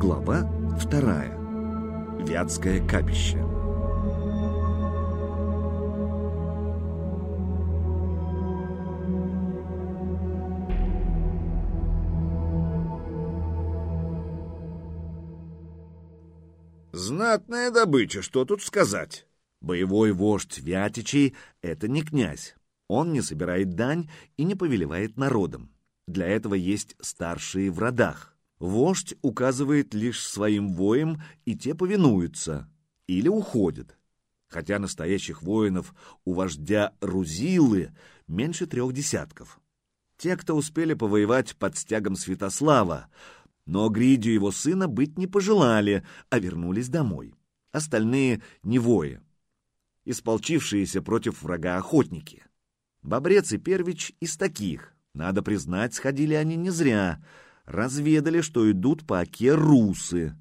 Глава вторая. Вятское капище. Знатная добыча, что тут сказать? Боевой вождь Вятичей — это не князь. Он не собирает дань и не повелевает народом. Для этого есть старшие в родах. Вождь указывает лишь своим воям, и те повинуются или уходят. Хотя настоящих воинов у вождя Рузилы меньше трех десятков. Те, кто успели повоевать под стягом Святослава, но Гридию его сына быть не пожелали, а вернулись домой. Остальные — не вои. Исполчившиеся против врага охотники. Бобрец и Первич из таких. Надо признать, сходили они не зря — разведали, что идут по оке русы.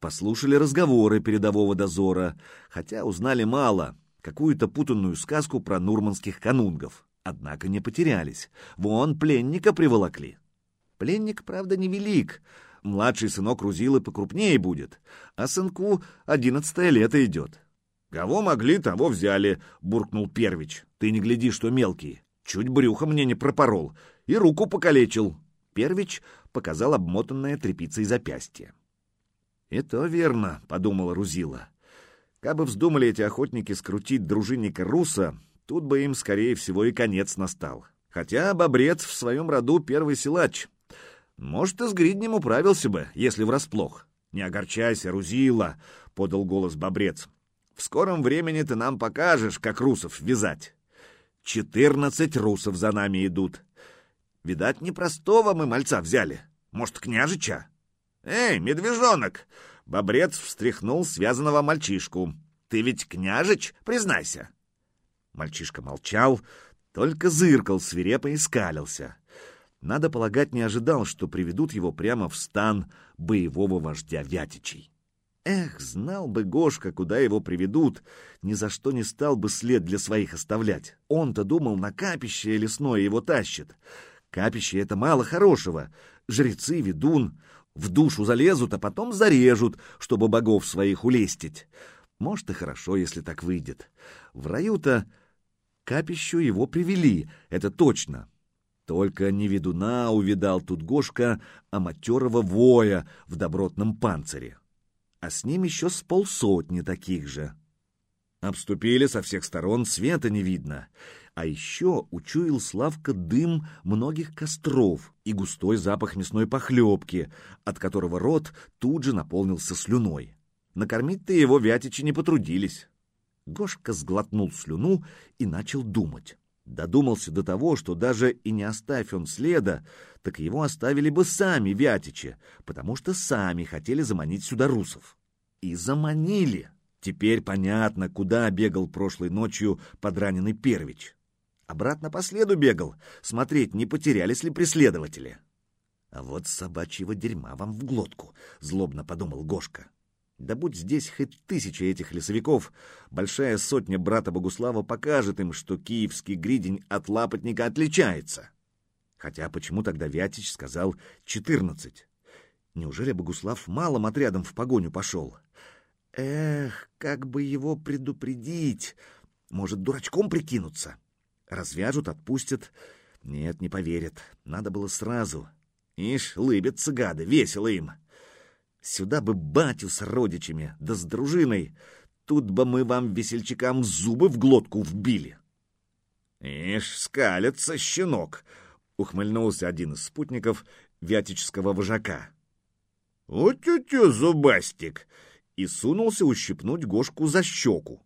Послушали разговоры передового дозора, хотя узнали мало, какую-то путанную сказку про нурманских канунгов. Однако не потерялись. Вон пленника приволокли. Пленник, правда, невелик. Младший сынок Рузилы покрупнее будет, а сынку одиннадцатое лето идет. «Кого могли, того взяли», — буркнул Первич. «Ты не гляди, что мелкий. Чуть брюхо мне не пропорол и руку покалечил». Первич показал обмотанное тряпицей запястье. «И то верно», — подумала Рузила. «Кабы вздумали эти охотники скрутить дружинника Руса, тут бы им, скорее всего, и конец настал. Хотя Бобрец в своем роду первый силач. Может, и с Гриднем управился бы, если врасплох. Не огорчайся, Рузила», — подал голос Бобрец. «В скором времени ты нам покажешь, как русов вязать. Четырнадцать русов за нами идут. Видать, непростого мы мальца взяли. Может, княжича? Эй, медвежонок! Бобрец встряхнул связанного мальчишку. Ты ведь княжич, признайся. Мальчишка молчал, только зыркал свирепо и скалился. Надо полагать, не ожидал, что приведут его прямо в стан боевого вождя Вятичей. Эх, знал бы Гошка, куда его приведут, ни за что не стал бы след для своих оставлять. Он-то думал, на капище лесное его тащит. Капище — это мало хорошего. Жрецы, ведун, в душу залезут, а потом зарежут, чтобы богов своих улестить. Может, и хорошо, если так выйдет. В раю-то капищу его привели, это точно. Только не ведуна увидал тут Гошка, а матерого воя в добротном панцире. А с ним еще с полсотни таких же. Обступили со всех сторон, света не видно. А еще учуял Славка дым многих костров и густой запах мясной похлебки, от которого рот тут же наполнился слюной. Накормить-то его вятичи не потрудились. Гошка сглотнул слюну и начал думать. Додумался до того, что даже и не оставь он следа, так его оставили бы сами вятичи, потому что сами хотели заманить сюда русов. И заманили. Теперь понятно, куда бегал прошлой ночью подраненный Первич. Обратно по следу бегал, смотреть, не потерялись ли преследователи. А вот собачьего дерьма вам в глотку, злобно подумал Гошка. Да будь здесь хоть тысяча этих лесовиков, большая сотня брата Богуслава покажет им, что киевский гридень от лапотника отличается. Хотя почему тогда Вятич сказал четырнадцать? Неужели Богуслав малым отрядом в погоню пошел? Эх, как бы его предупредить? Может, дурачком прикинуться? Развяжут, отпустят. Нет, не поверят. Надо было сразу. Ишь, лыбятся гады, весело им. Сюда бы батю с родичами, да с дружиной. Тут бы мы вам, весельчакам, зубы в глотку вбили. Ишь, скалится щенок, ухмыльнулся один из спутников вятического вожака. «У-тю-тю, зубастик!» и сунулся ущипнуть Гошку за щеку.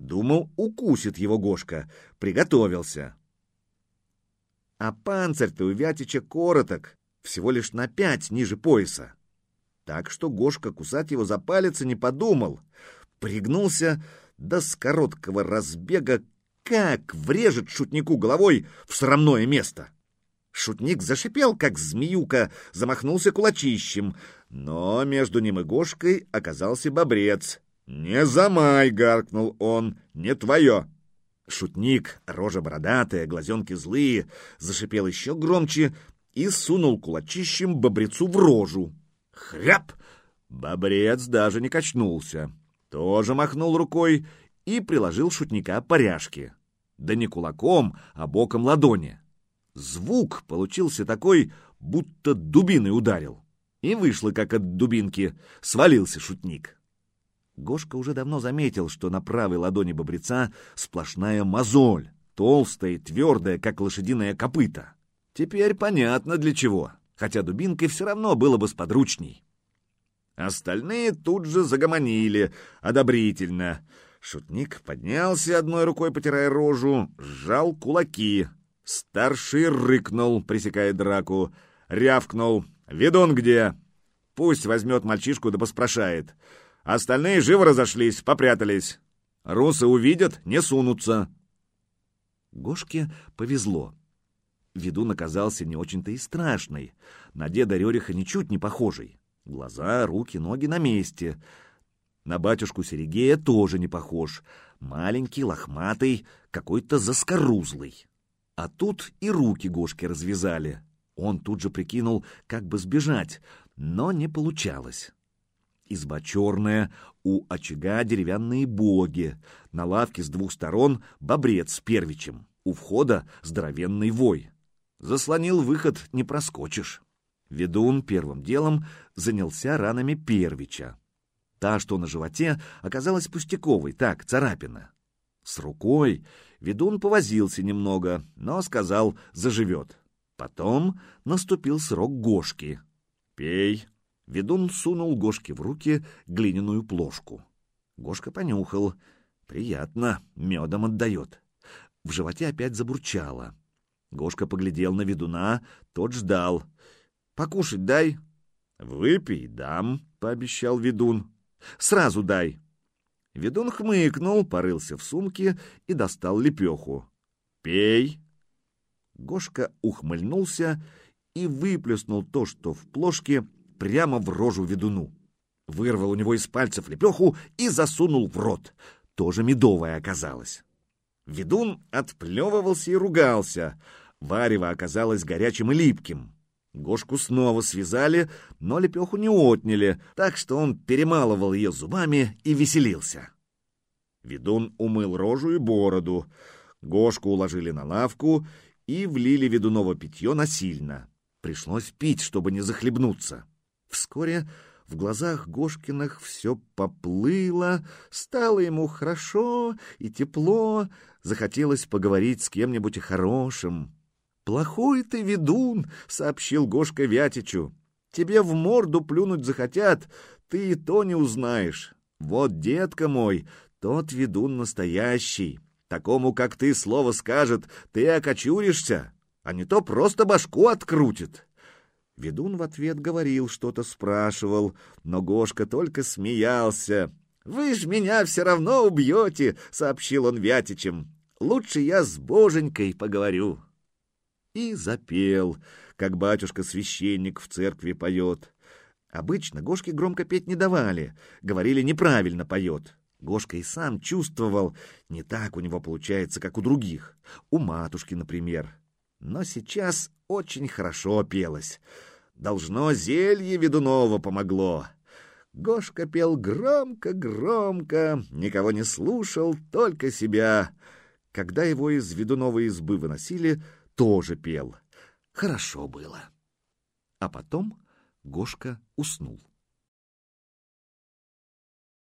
Думал, укусит его Гошка. Приготовился. А панцирь-то у Вятича короток, всего лишь на пять ниже пояса. Так что Гошка кусать его за палец и не подумал. Пригнулся, да с короткого разбега как врежет шутнику головой в срамное место. Шутник зашипел, как змеюка, замахнулся кулачищем, но между ним и Гошкой оказался бобрец — «Не замай!» — гаркнул он. «Не твое!» Шутник, рожа бородатая, глазенки злые, зашипел еще громче и сунул кулачищем бобрецу в рожу. Хряп! Бобрец даже не качнулся. Тоже махнул рукой и приложил шутника по ряжке. Да не кулаком, а боком ладони. Звук получился такой, будто дубиной ударил. И вышло, как от дубинки, свалился шутник. Гошка уже давно заметил, что на правой ладони бобреца сплошная мозоль, толстая и твердая, как лошадиное копыто. Теперь понятно для чего, хотя дубинкой все равно было бы сподручней. Остальные тут же загомонили, одобрительно. Шутник поднялся, одной рукой потирая рожу, сжал кулаки. Старший рыкнул, пресекая драку, рявкнул. «Ведун где?» «Пусть возьмет мальчишку да поспрашает. Остальные живо разошлись, попрятались. Русы увидят, не сунутся». Гошке повезло. Ведун оказался не очень-то и страшный, на деда Рериха ничуть не похожий. Глаза, руки, ноги на месте. На батюшку Серегея тоже не похож. Маленький, лохматый, какой-то заскорузлый. А тут и руки Гошки развязали. Он тут же прикинул, как бы сбежать, но не получалось. Изба черная, у очага деревянные боги, на лавке с двух сторон бобрец с первичем, у входа здоровенный вой. Заслонил выход, не проскочишь. Ведун первым делом занялся ранами первича. Та, что на животе, оказалась пустяковой, так, царапина. С рукой ведун повозился немного, но сказал «заживет». Потом наступил срок Гошки. «Пей». Ведун сунул Гошке в руки глиняную плошку. Гошка понюхал. «Приятно, медом отдает». В животе опять забурчало. Гошка поглядел на ведуна, тот ждал — Покушать дай. Выпей, дам, пообещал ведун. Сразу дай. Ведун хмыкнул, порылся в сумке и достал лепеху. Пей. Гошка ухмыльнулся и выплеснул то, что в плошке, прямо в рожу ведуну. Вырвал у него из пальцев лепеху и засунул в рот. Тоже медовая оказалась. Ведун отплевывался и ругался. Варево оказалось горячим и липким. Гошку снова связали, но лепеху не отняли, так что он перемалывал ее зубами и веселился. Ведун умыл рожу и бороду. Гошку уложили на лавку и влили ведуново питье насильно. Пришлось пить, чтобы не захлебнуться. Вскоре в глазах Гошкиных все поплыло, стало ему хорошо и тепло, захотелось поговорить с кем-нибудь хорошим. «Плохой ты ведун», — сообщил Гошка Вятичу. «Тебе в морду плюнуть захотят, ты и то не узнаешь. Вот, детка мой, тот ведун настоящий. Такому, как ты, слово скажет, ты окочуришься, а не то просто башку открутит». Ведун в ответ говорил, что-то спрашивал, но Гошка только смеялся. «Вы ж меня все равно убьете», — сообщил он Вятичем. «Лучше я с Боженькой поговорю» и запел, как батюшка-священник в церкви поет. Обычно Гошке громко петь не давали, говорили, неправильно поет. Гошка и сам чувствовал, не так у него получается, как у других, у матушки, например. Но сейчас очень хорошо пелось. Должно, зелье ведуново помогло. Гошка пел громко-громко, никого не слушал, только себя. Когда его из ведуновой избы выносили, тоже пел. Хорошо было. А потом Гошка уснул.